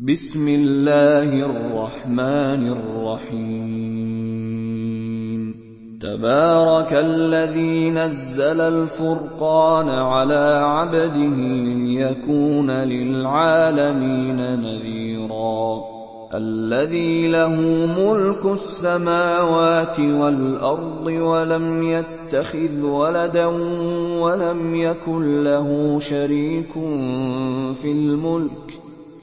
بسم الله الرحمن الرحيم تبارك الذي نزل الفرقان على عبده ليكون للعالمين نذيرا الذي له ملك السماوات والارض ولم يتخذ ولدا ولم يكن له شريك في الملك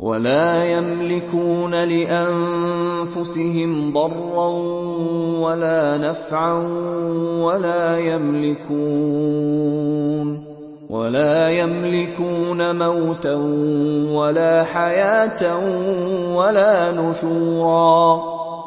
ولا يملكون لانفسهم ضرا ولا نفعا ولا يملكون ولا يملكون موتا ولا حياه ولا نشورا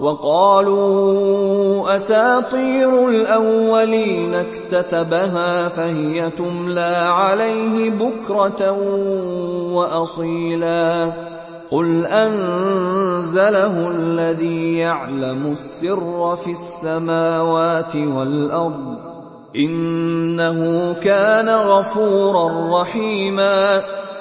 وقالوا اساطير الاولين اكتتبها فهي تملى عليه بكره واصيلا قل انزله الذي يعلم السر في السماوات والارض انه كان غفورا رحيما.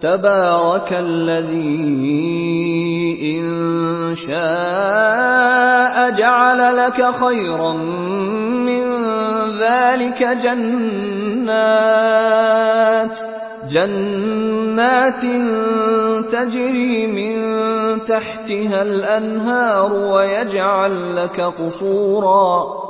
تبارك الذي ان شاء جعل لك خيرا من ذلك جنات جنات تجري من تحتها الانهار ويجعل لك قصورا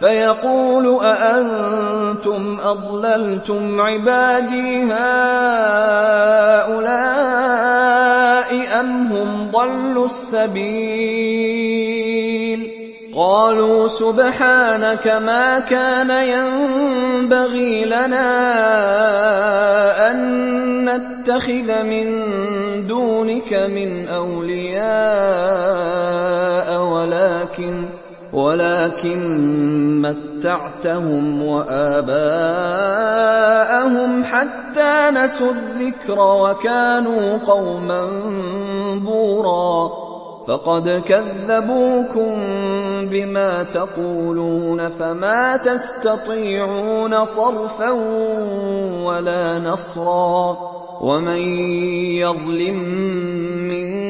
فيقول أأنتم أضللتم عبادي هؤلاء أم هم ضلوا السبيل قالوا سبحانك ما كان ينبغي لنا أن نتخذ من دونك من أولياء ولكن ولكن متعتهم وآباءهم حتى نسوا الذكر وكانوا قوما بورا فقد كذبوكم بما تقولون فما تستطيعون صرفا ولا نصرا ومن يظلم منكم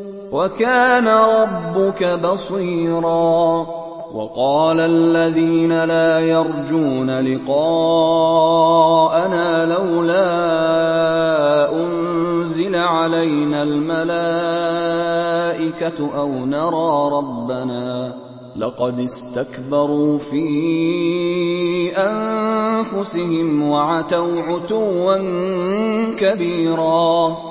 وكان ربك بصيرا وقال الذين لا يرجون لقاءنا لولا انزل علينا الملائكه او نرى ربنا لقد استكبروا في انفسهم وعتوا عتوا كبيرا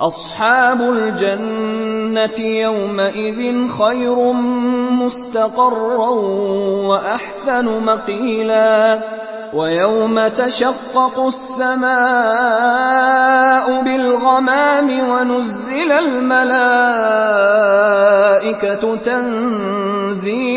أصحاب الجنة يومئذ خير مستقرا وأحسن مقيلا ويوم تشقق السماء بالغمام ونزل الملائكة تنزيلا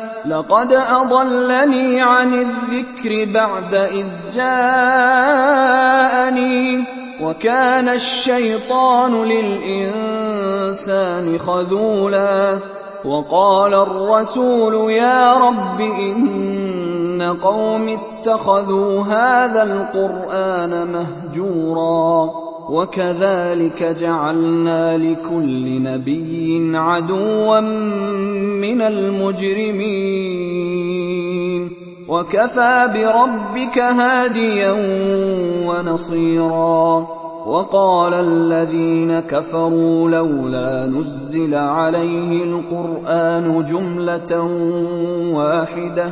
لقد اضلني عن الذكر بعد اذ جاءني وكان الشيطان للإنسان خذولا وقال الرسول يا رب إن قوم اتخذوا هذا القرآن مهجورا وكذلك جعلنا لكل نبي عدوا من المجرمين وكفى بربك هاديا ونصيرا وقال الذين كفروا لولا نزل عليه القرآن جملة واحدة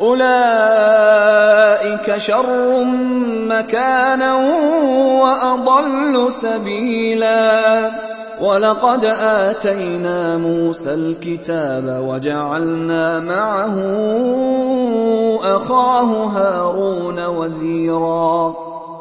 أولئك شر مكانا وأضل سبيلا ولقد آتينا موسى الكتاب وجعلنا معه أخاه هارون وزيرا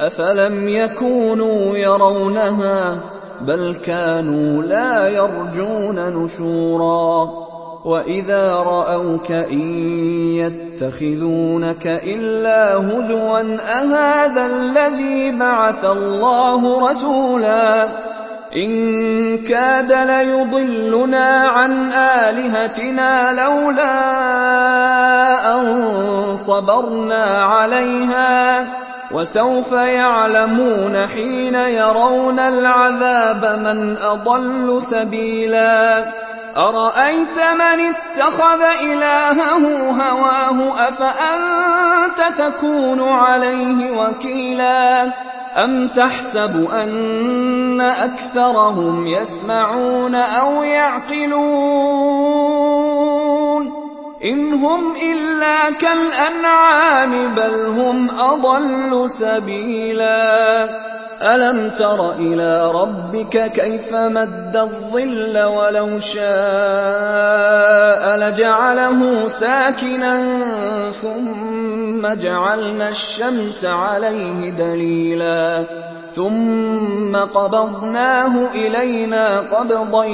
أفلم يكونوا يرونها بل كانوا لا يرجون نشورا وإذا رأوك إن يتخذونك إلا هزوا أهذا الذي بعث الله رسولا إن كاد ليضلنا عن آلهتنا لولا أن صبرنا عليها وسوف يعلمون حين يرون العذاب من أضل سبيلا. أرأيت من اتخذ إلهه هواه؟ أفأنت تكون عليه وكيلا؟ أم تحسب أن أكثرهم يسمعون أو يعقلون؟ إن هم إلا كالأنعام بل هم أضل سبيلا ألم تر إلى ربك كيف مد الظل ولو شاء لجعله ساكنا ثم جعلنا الشمس عليه دليلا ثم قبضناه إلينا قبضا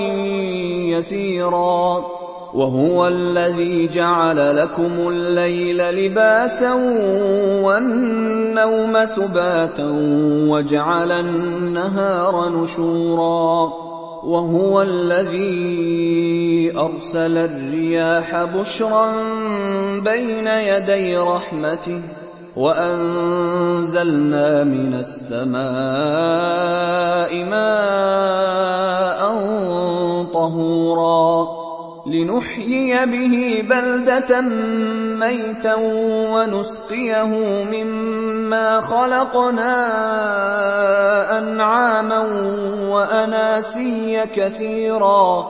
يسيرا وهو الذي جعل لكم الليل لباسا والنوم سباتا وجعل النهار نشورا وهو الذي ارسل الرياح بشرا بين يدي رحمته وانزلنا من السماء ماء طهورا لنحيي به بلدة ميتا ونسقيه مما خلقنا أنعاما وأناسيا كثيرا.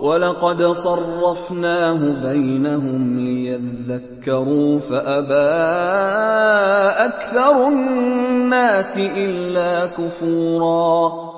ولقد صرفناه بينهم ليذكروا فأبى أكثر الناس إلا كفورا.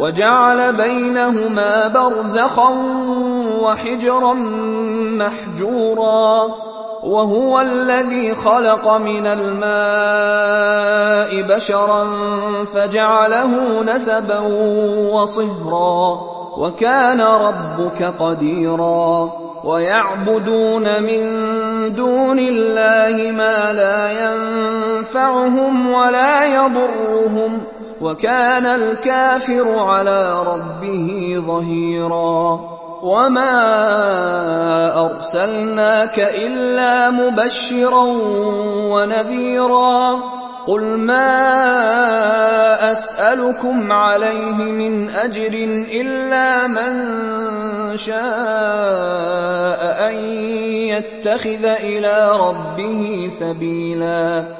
وجعل بينهما برزخا وحجرا محجورا وهو الذي خلق من الماء بشرا فجعله نسبا وصهرا وكان ربك قديرا ويعبدون من دون الله ما لا ينفعهم ولا يضرهم وكان الكافر على ربه ظهيرا وما ارسلناك الا مبشرا ونذيرا قل ما اسالكم عليه من اجر الا من شاء ان يتخذ الى ربه سبيلا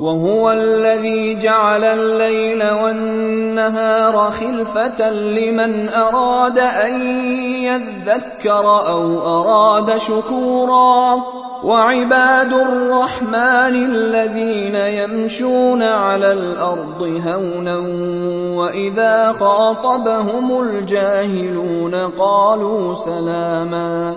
وهو الذي جعل الليل والنهار خلفة لمن أراد أن يذكر أو أراد شكورا وعباد الرحمن الذين يمشون على الأرض هونا وإذا خاطبهم الجاهلون قالوا سلاما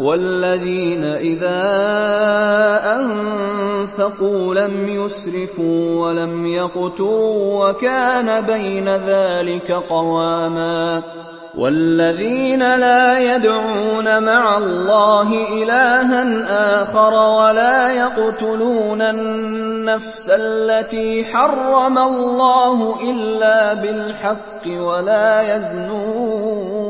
والذين إذا أنفقوا لم يسرفوا ولم يقتروا وكان بين ذلك قواما والذين لا يدعون مع الله إلها آخر ولا يقتلون النفس التي حرم الله إلا بالحق ولا يزنون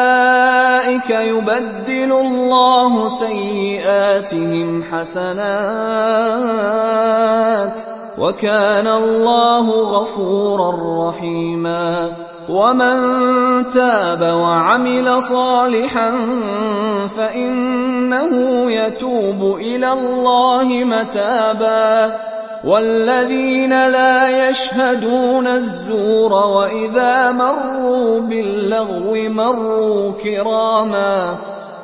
يبدل الله سيئاتهم حسنات وكان الله غفورا رحيما ومن تاب وعمل صالحا فإنه يتوب إلى الله متابا والذين لا يشهدون الزور وإذا مروا باللغو مروا كراما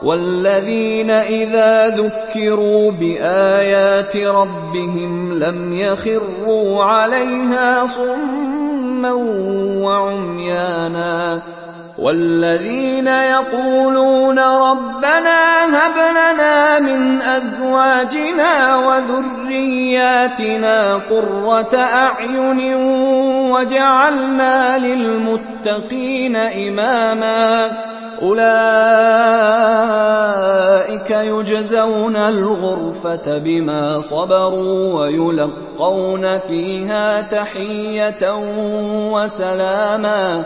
والذين إذا ذكروا بآيات ربهم لم يخروا عليها صما وعميانا والذين يقولون ربنا هب لنا من أزواجنا وذرياتنا قرة أعين وجعلنا للمتقين إماما أولئك يجزون الغرفة بما صبروا ويلقون فيها تحية وسلاما